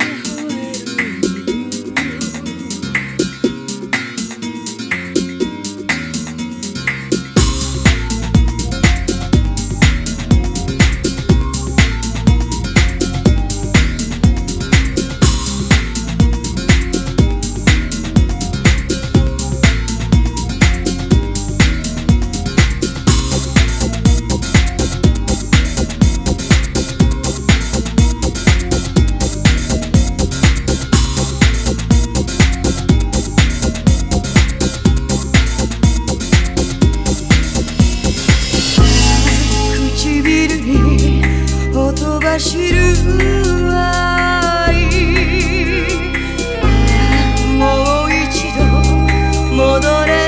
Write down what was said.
Yeah. 踊れ